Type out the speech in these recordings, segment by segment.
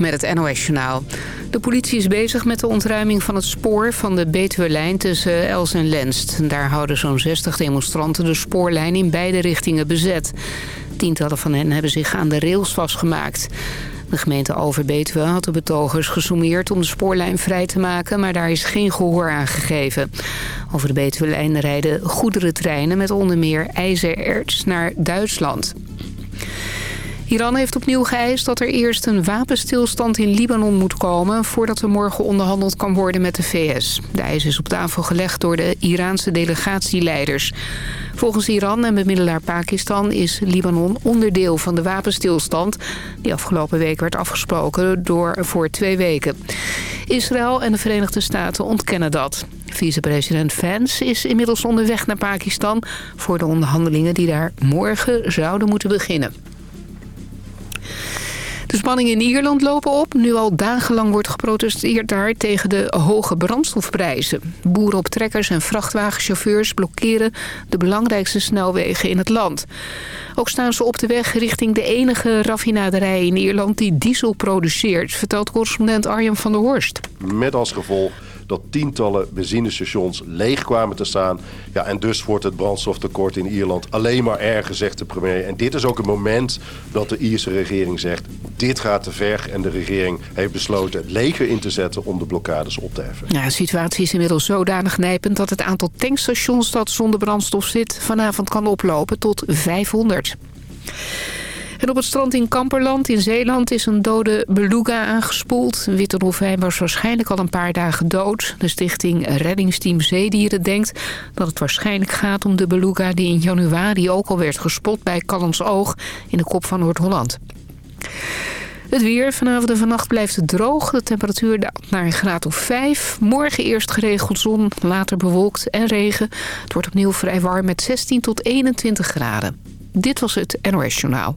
met het NOS-journaal. De politie is bezig met de ontruiming van het spoor van de Betuwe-lijn tussen Els en Lenst. Daar houden zo'n 60 demonstranten de spoorlijn in beide richtingen bezet. Tientallen van hen hebben zich aan de rails vastgemaakt. De gemeente Overbetuwe had de betogers gesommeerd om de spoorlijn vrij te maken... maar daar is geen gehoor aan gegeven. Over de Betuwe-lijn rijden goederentreinen met onder meer ijzererts naar Duitsland. Iran heeft opnieuw geëist dat er eerst een wapenstilstand in Libanon moet komen... voordat er morgen onderhandeld kan worden met de VS. De eis is op tafel gelegd door de Iraanse delegatieleiders. Volgens Iran en bemiddelaar Pakistan is Libanon onderdeel van de wapenstilstand... die afgelopen week werd afgesproken door voor twee weken. Israël en de Verenigde Staten ontkennen dat. Vicepresident Vance is inmiddels onderweg naar Pakistan... voor de onderhandelingen die daar morgen zouden moeten beginnen. De spanningen in Ierland lopen op. Nu al dagenlang wordt geprotesteerd daar tegen de hoge brandstofprijzen. Boeren op trekkers en vrachtwagenchauffeurs blokkeren de belangrijkste snelwegen in het land. Ook staan ze op de weg richting de enige raffinaderij in Ierland die diesel produceert, vertelt correspondent Arjen van der Horst. Met als gevolg dat tientallen benzinestations leeg kwamen te staan. Ja, en dus wordt het brandstoftekort in Ierland alleen maar erger, zegt de premier. En dit is ook het moment dat de Ierse regering zegt... dit gaat te ver en de regering heeft besloten leger in te zetten... om de blokkades op te heffen. Ja, de situatie is inmiddels zodanig nijpend... dat het aantal tankstations dat zonder brandstof zit... vanavond kan oplopen tot 500. Op het strand in Kamperland in Zeeland is een dode beluga aangespoeld. Witte dolfijn was waarschijnlijk al een paar dagen dood. De stichting Reddingsteam Zeedieren denkt dat het waarschijnlijk gaat om de beluga... die in januari ook al werd gespot bij Oog in de kop van Noord-Holland. Het weer. Vanavond en vannacht blijft het droog. De temperatuur daalt naar een graad of 5. Morgen eerst geregeld zon, later bewolkt en regen. Het wordt opnieuw vrij warm met 16 tot 21 graden. Dit was het NOS Journaal.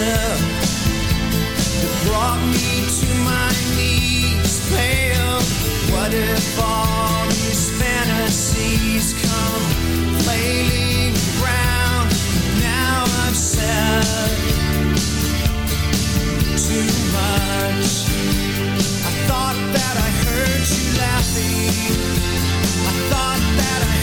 that brought me to my knees. What if all these fantasies come around? Now I've said too much. I thought that I heard you laughing. I thought that I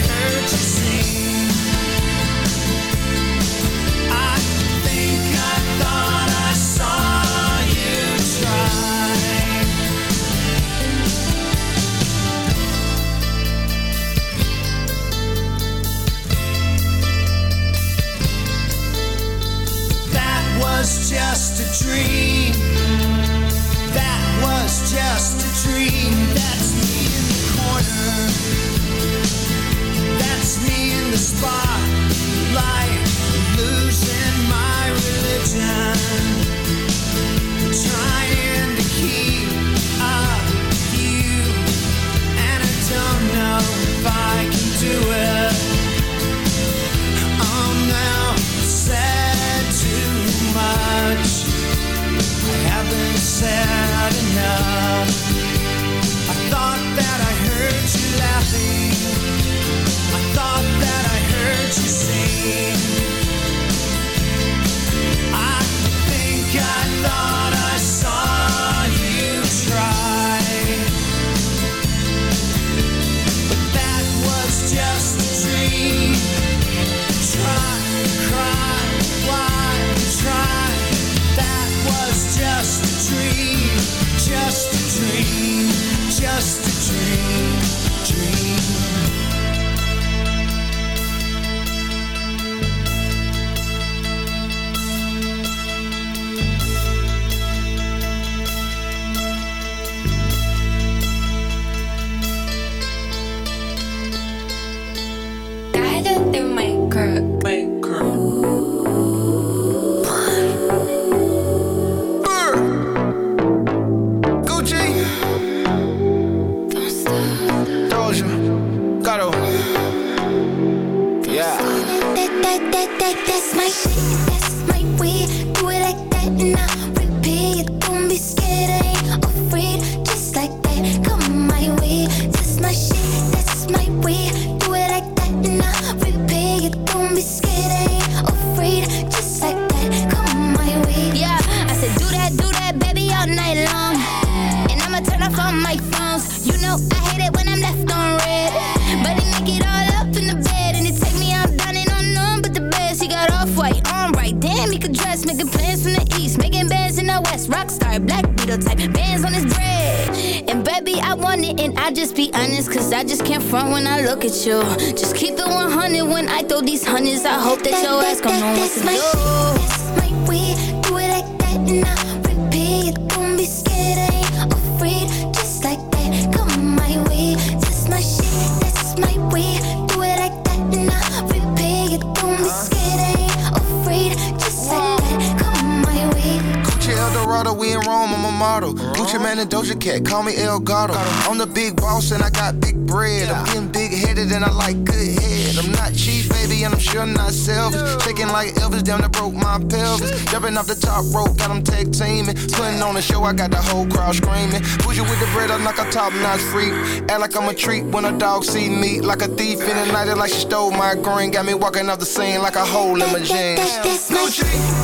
top rope, got them tag teaming. Putting on the show, I got the whole crowd screaming. Push you with the bread, I'm like a top notch freak. Act like I'm a treat when a dog see me. Like a thief in the night, like she stole my green. Got me walking off the scene like a hole in my jeans. Gucci.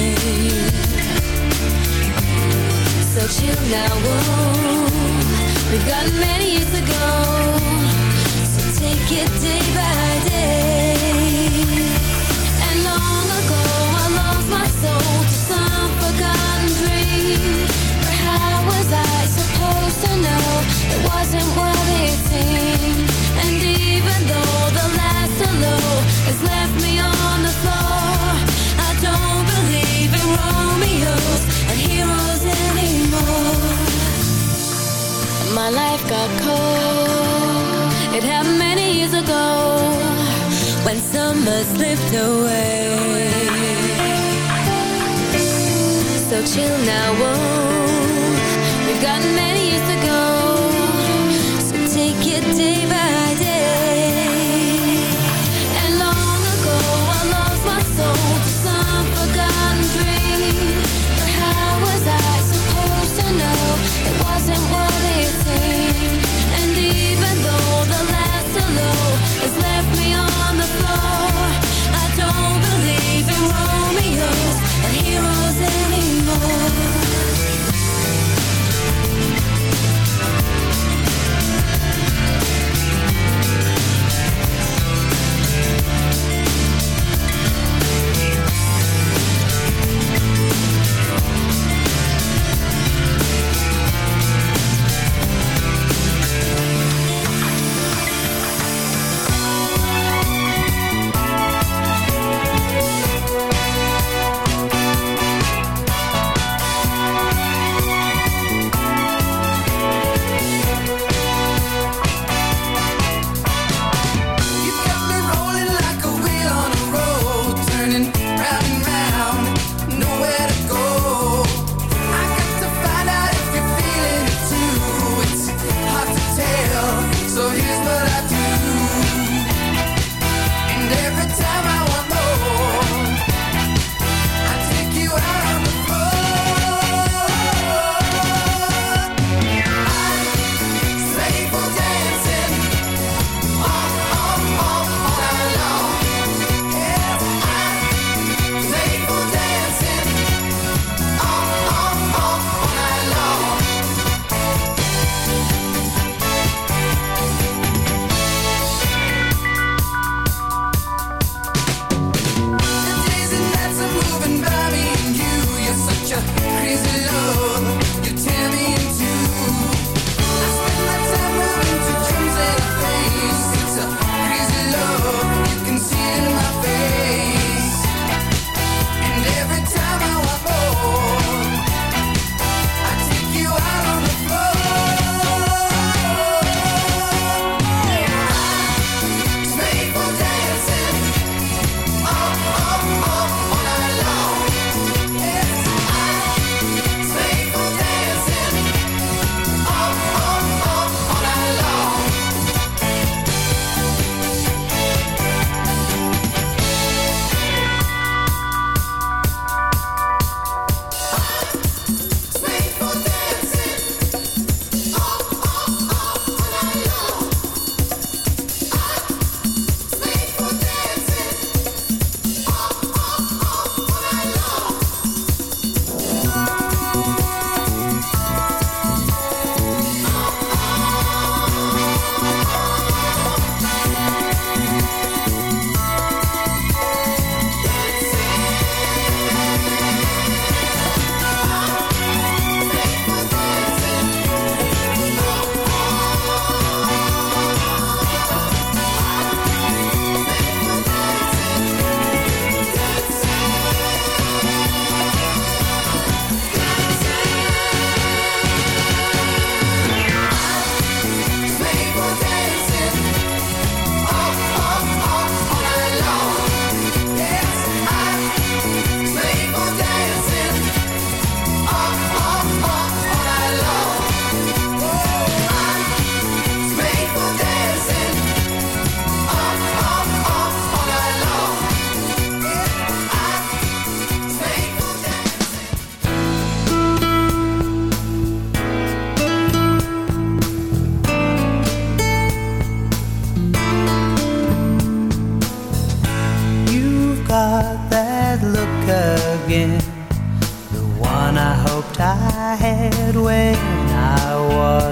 So chill now, We've got many years to go. So take it day by day. And long ago I lost my soul to some But how was I supposed to know? It wasn't what it seemed. And even though the last hello has left me on my life got cold. It happened many years ago When summer slipped away. So chill now, whoa. We've got many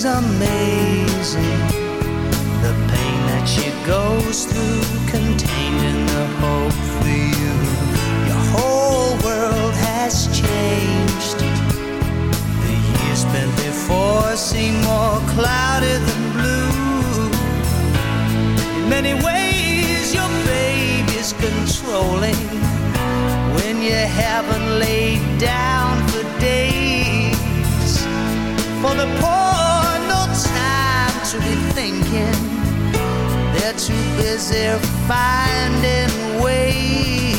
is amazing. The pain that she goes through, contained in the hope for you. Your whole world has changed. The years spent before seem more cloudy than blue. In many ways, your baby's controlling when you haven't laid down for days. For the poor, to be thinking. They're too busy finding ways,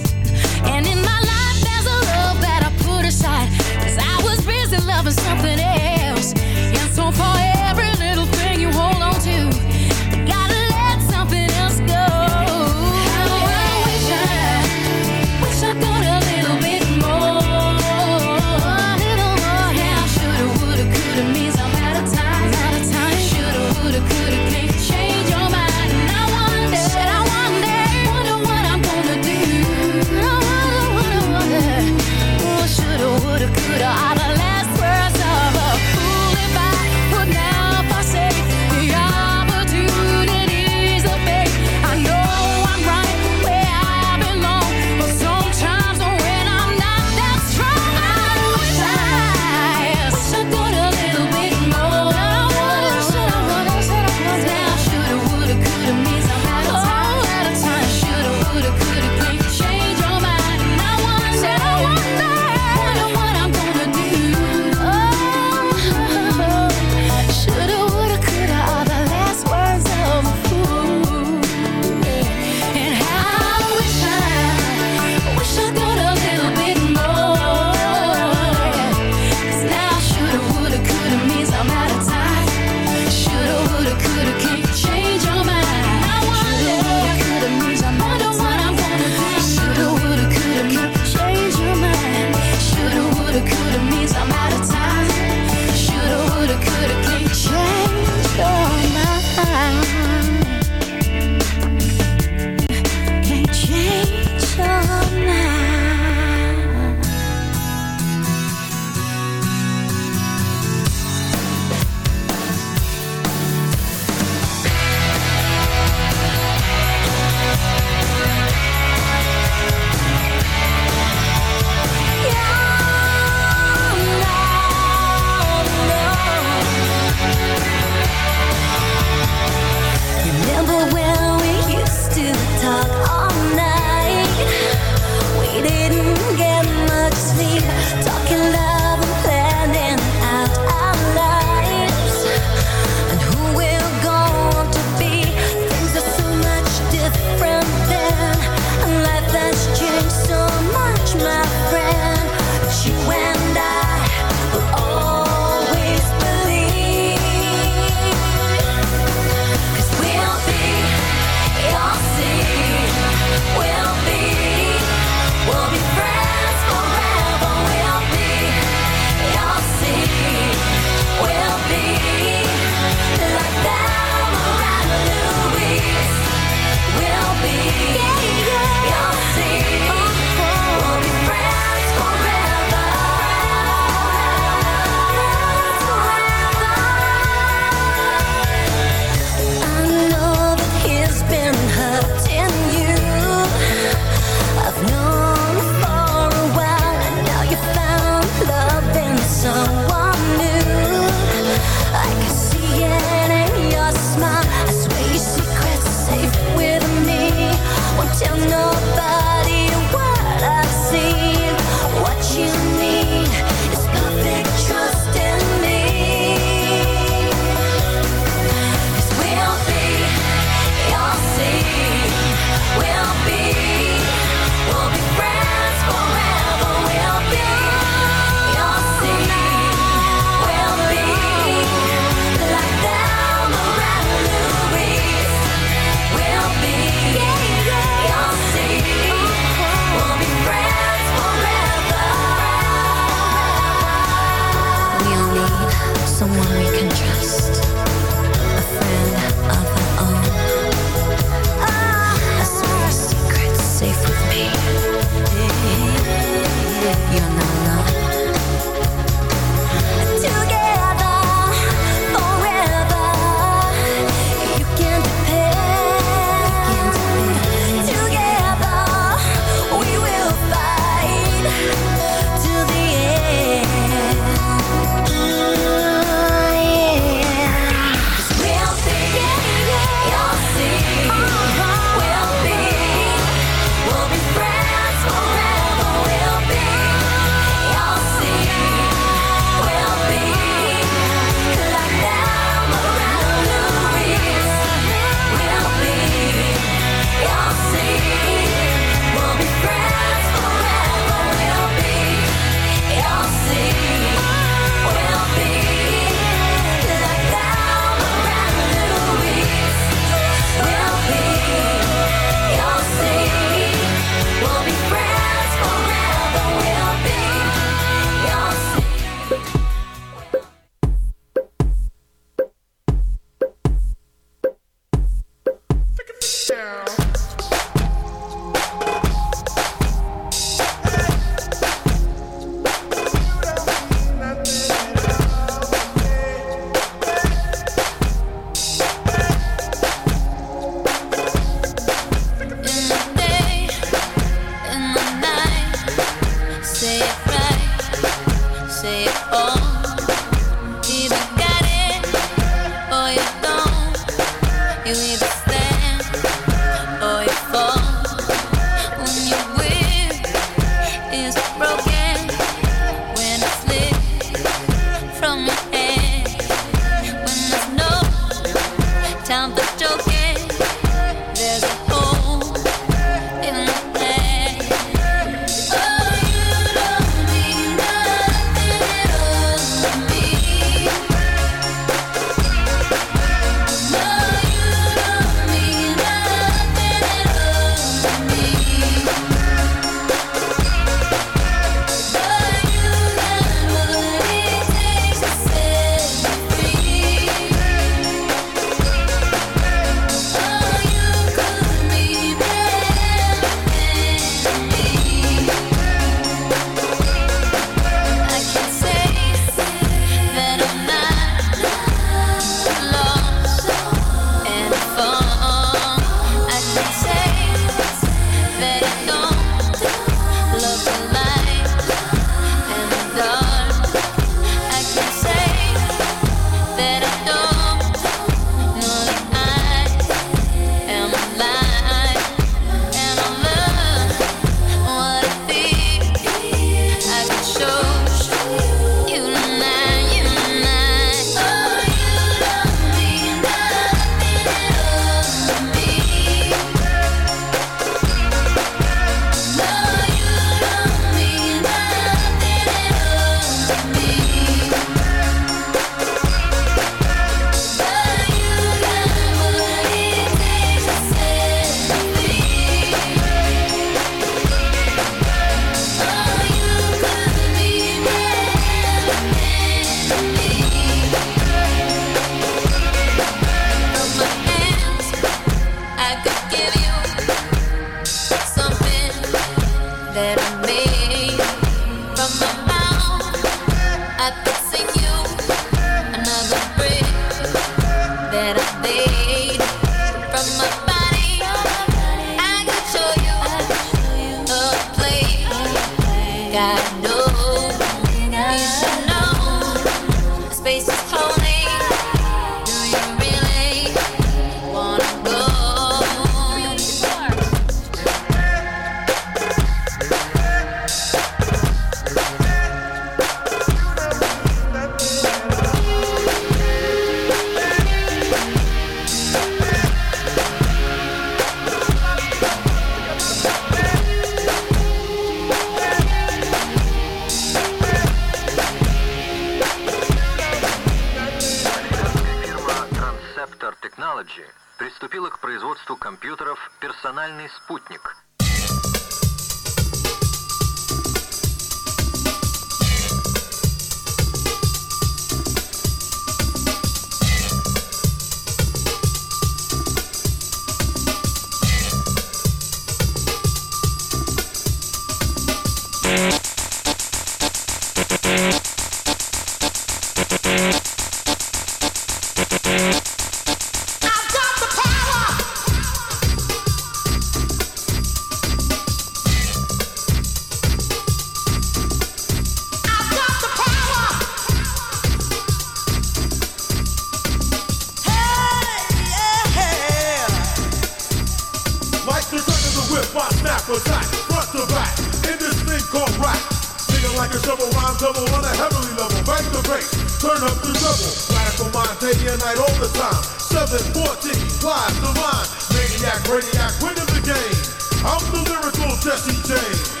turn up the double. Radical mind, day and night all the time. 714, live the line. Maniac, radiac, winning the game. I'm the lyrical Jesse James.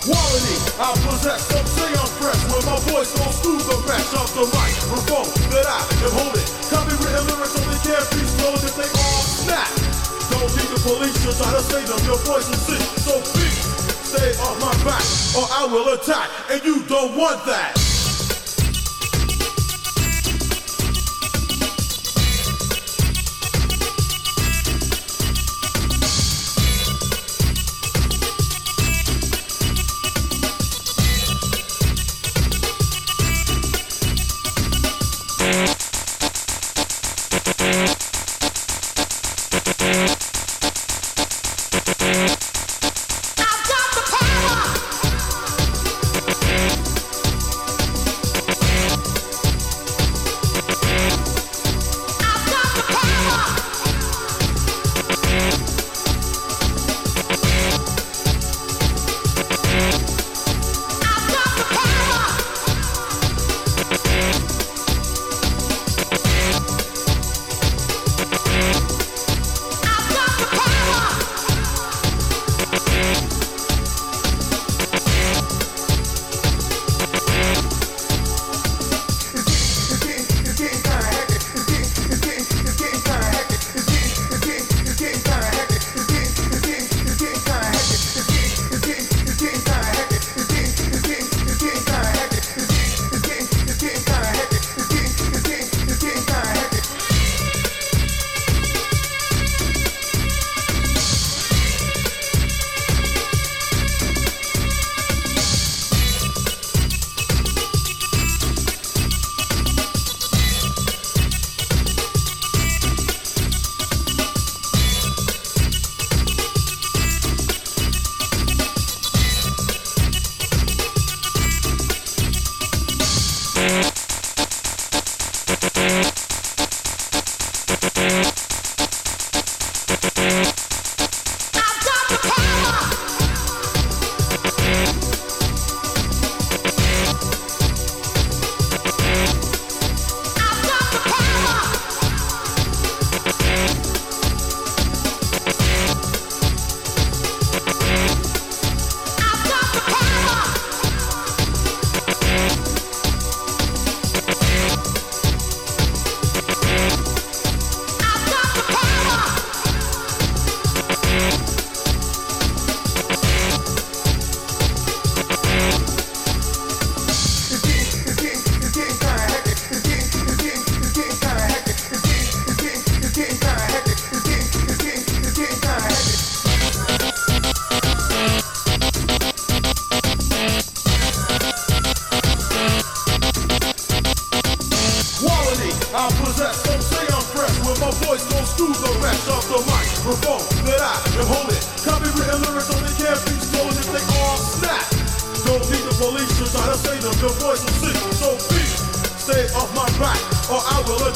Quality, I possess, some say I'm fresh When my voice don't screw the mesh of the mic. microphone That I am holding Copywritten lyrics only can't be stolen if they all snap Don't need the police to try to save them Your voice is sick, so please Stay off oh, my back or I will attack And you don't want that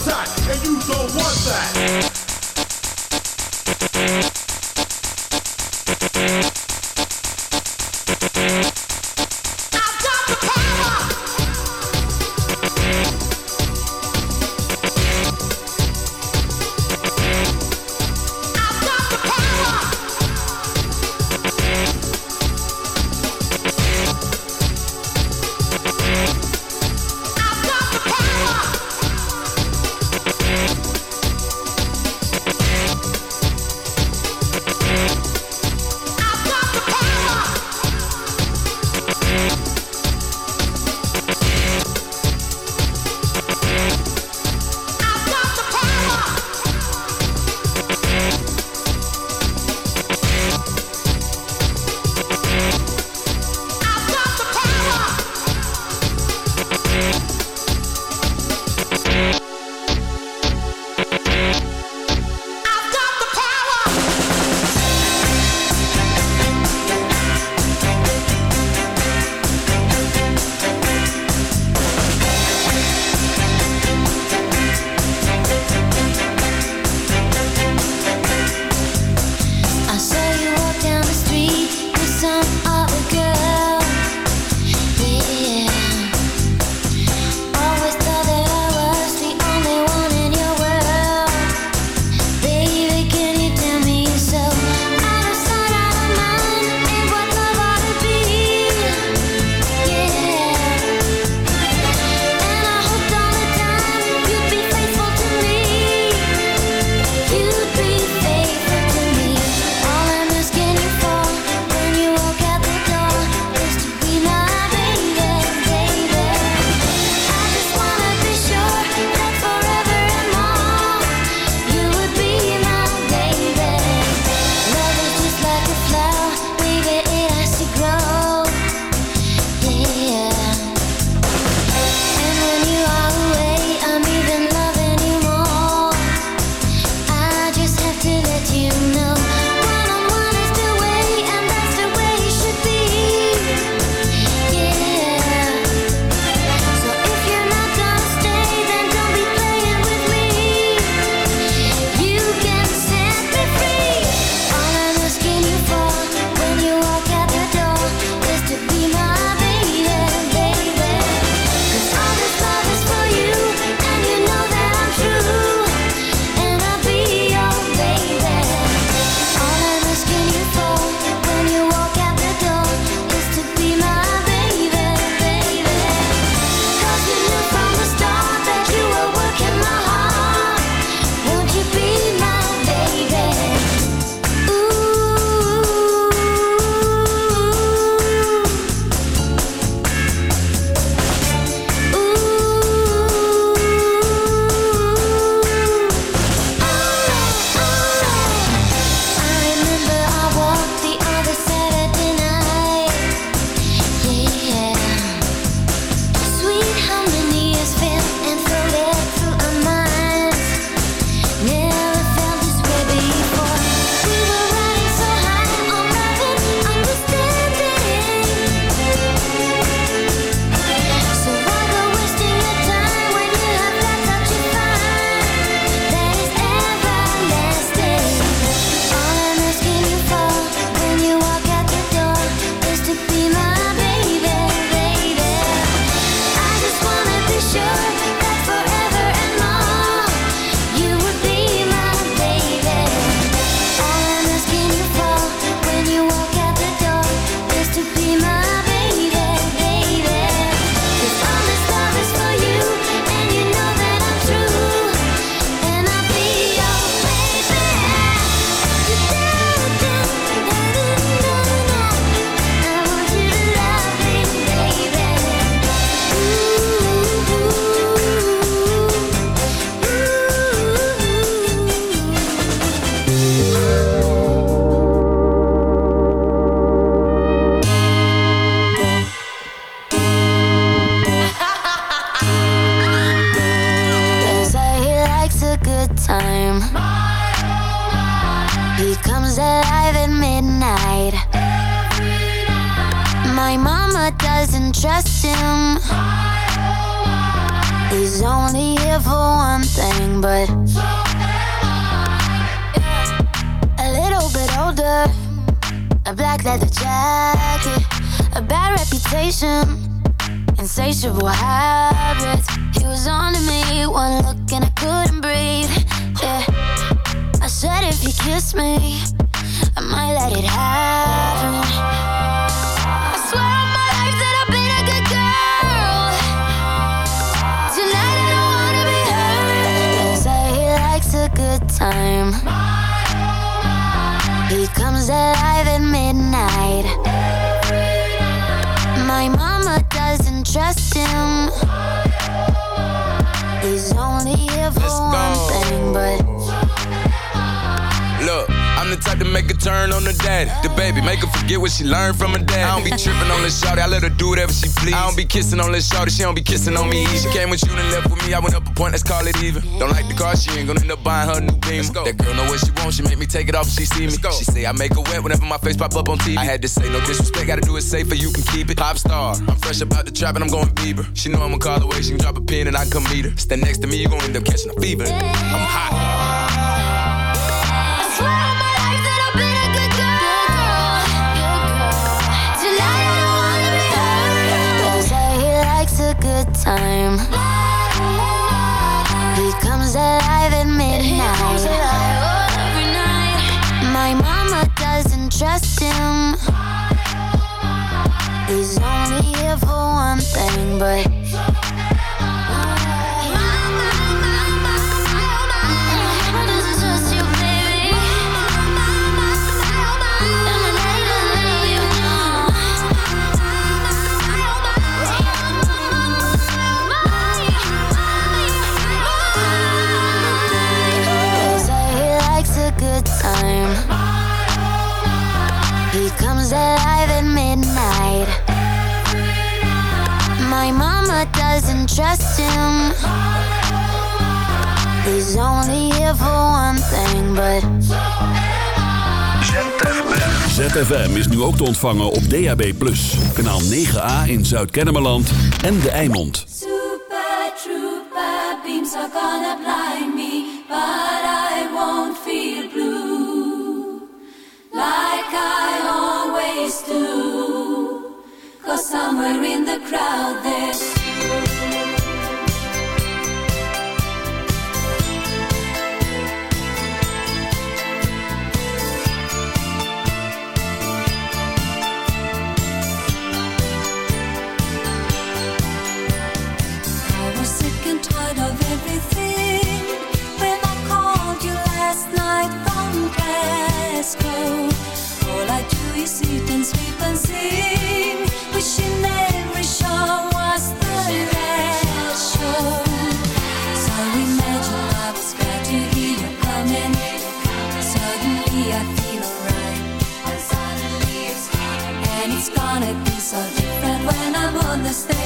And you don't want that. Time. He comes alive at midnight. My mama doesn't trust him. He's only here for one thing, but Look, I'm the type to make a turn on the daddy. The baby, make her forget what she learned from her dad. I don't be tripping on this shorty, I let her do whatever she please. I don't be kissing on this shorty, she don't be kissing on me. She came with you and left with me, I went up a point, let's call it even. Don't like the car, she ain't gonna end up buying her new beam. That girl know what she wants, she make me take it off if she see me. She say I make her wet whenever my face pop up on TV. I had to say no disrespect, gotta do it safer, you can keep it. Pop star, I'm fresh about the trap and I'm going Bieber. She know I'ma call away, she can drop a pin and I can come meet her. Stand next to me, you gon' end up catching a fever. I'm hot. They say he likes a good time. He comes alive at midnight. My mama doesn't trust him. He's only here for one thing, but. Mama doesn't trust him. He's only here for one thing, but. ZFM is nu ook te ontvangen op DAB+. Kanaal 9A in Zuid-Kennemerland en De Eimond. Super trooper beams are gonna blind me, but I won't feel blue like I always do. Cause somewhere in the crowd there's All I do is and sleep and sing, wishing every show was the last show. So imagine I was glad to hear you coming. Suddenly I feel alright. And suddenly it's And it's gonna be so different when I'm on the stage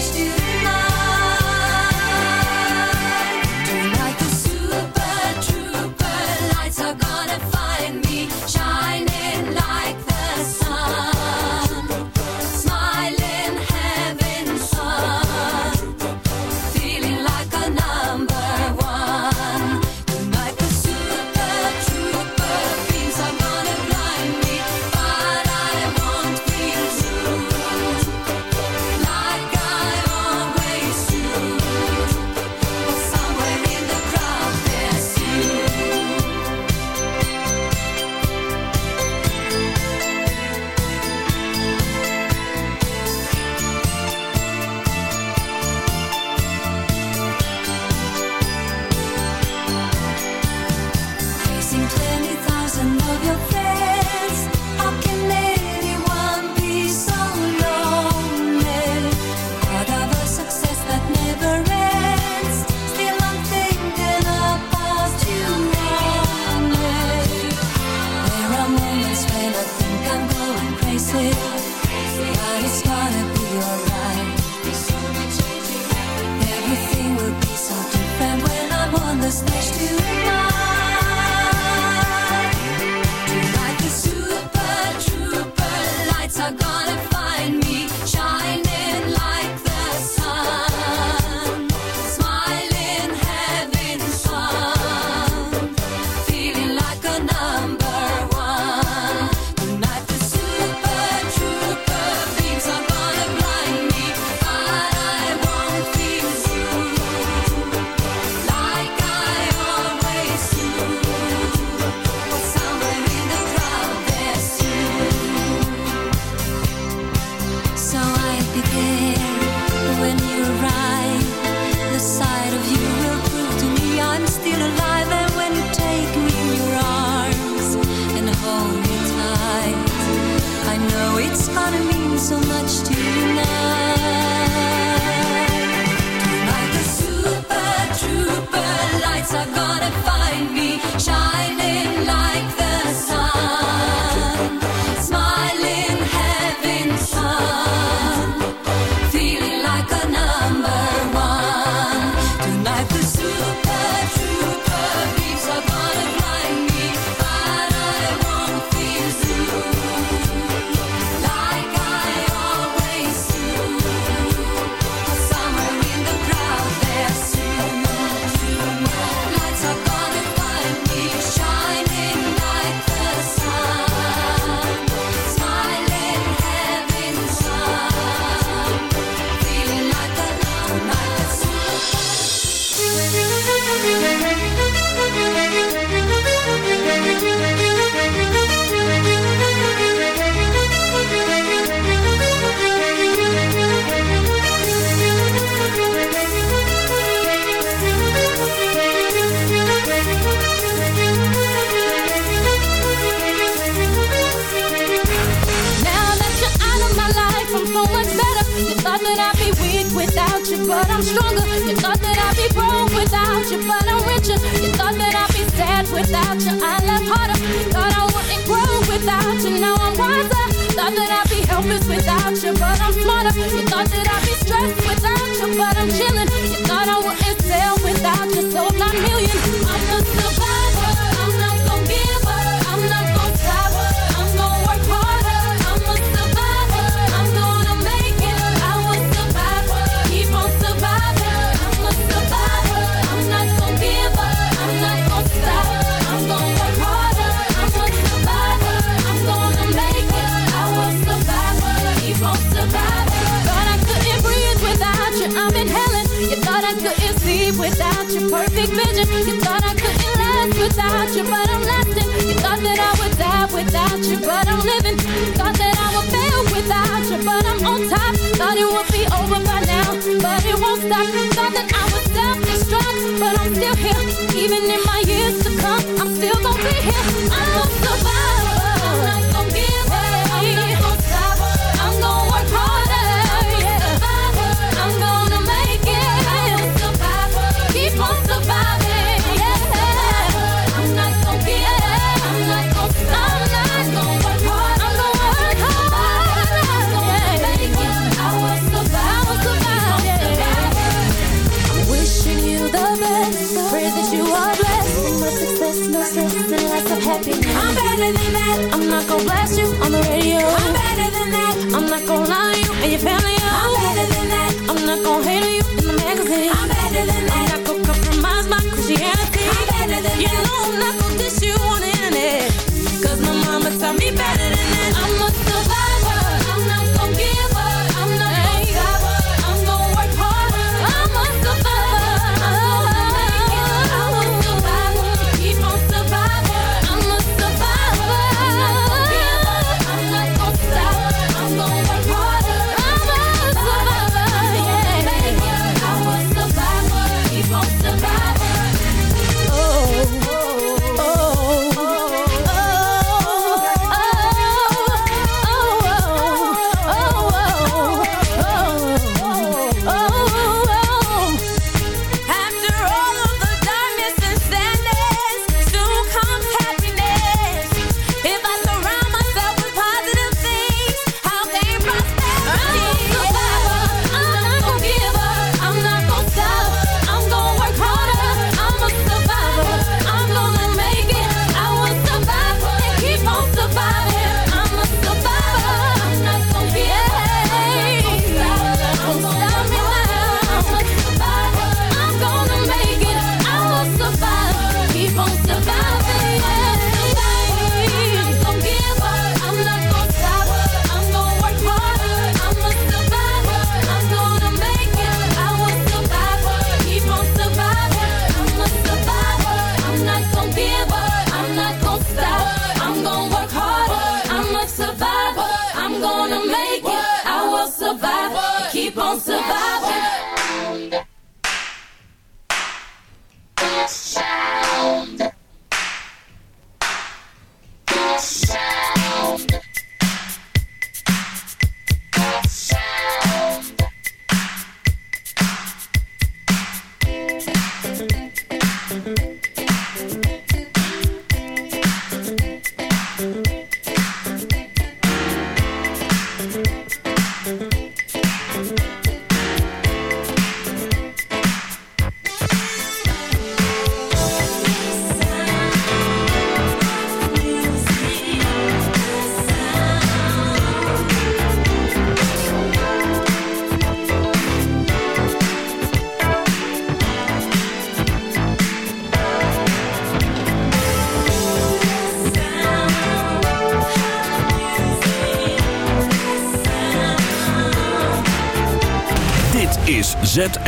over by now But it won't stop. Thought that I was self-destruct But I'm still here. Even in my years to come I'm still gonna be here.